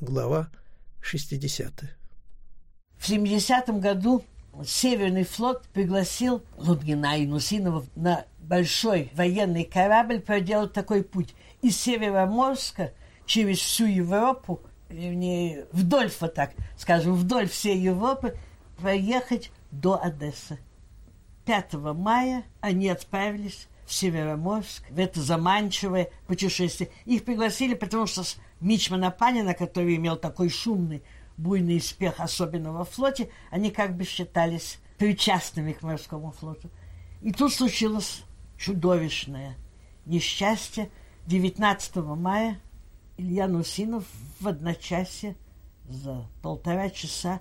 Глава 60. В 70 году Северный флот пригласил Лунгина и Нусинова на большой военный корабль проделать такой путь из Североморска через всю Европу, вернее, вдоль, вот так скажем, вдоль всей Европы, проехать до Одессы. 5 мая они отправились в Североморск, в это заманчивое путешествие. Их пригласили, потому что Мичмана Панина, который имел такой шумный, буйный успех, особенно во флоте, они как бы считались причастными к морскому флоту. И тут случилось чудовищное несчастье. 19 мая Илья Нусинов в одночасье за полтора часа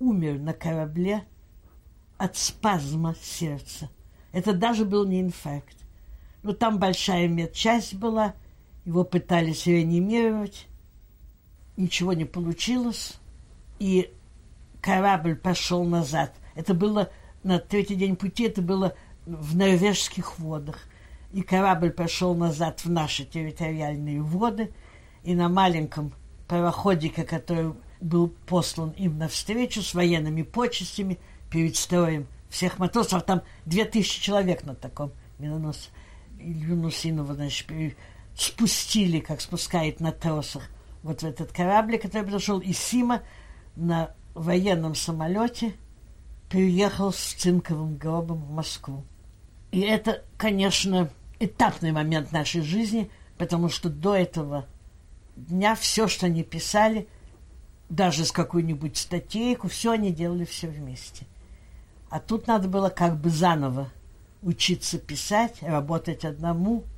умер на корабле от спазма сердца. Это даже был не инфаркт. Но там большая медчасть была, его пытались реанимировать, ничего не получилось, и корабль пошел назад. Это было на третий день пути, это было в норвежских водах. И корабль пошел назад в наши территориальные воды, и на маленьком пароходике, который был послан им навстречу с военными почестями перед строем – всех матросов, там две тысячи человек на таком миноносце. Илью Нусинова, значит, спустили, как спускает на тросах, вот в этот корабль, который пришел из Сима на военном самолете, приехал с цинковым гробом в Москву. И это, конечно, этапный момент нашей жизни, потому что до этого дня все, что они писали, даже с какой-нибудь статейку, все они делали все вместе – а тут надо было как бы заново учиться писать, работать одному –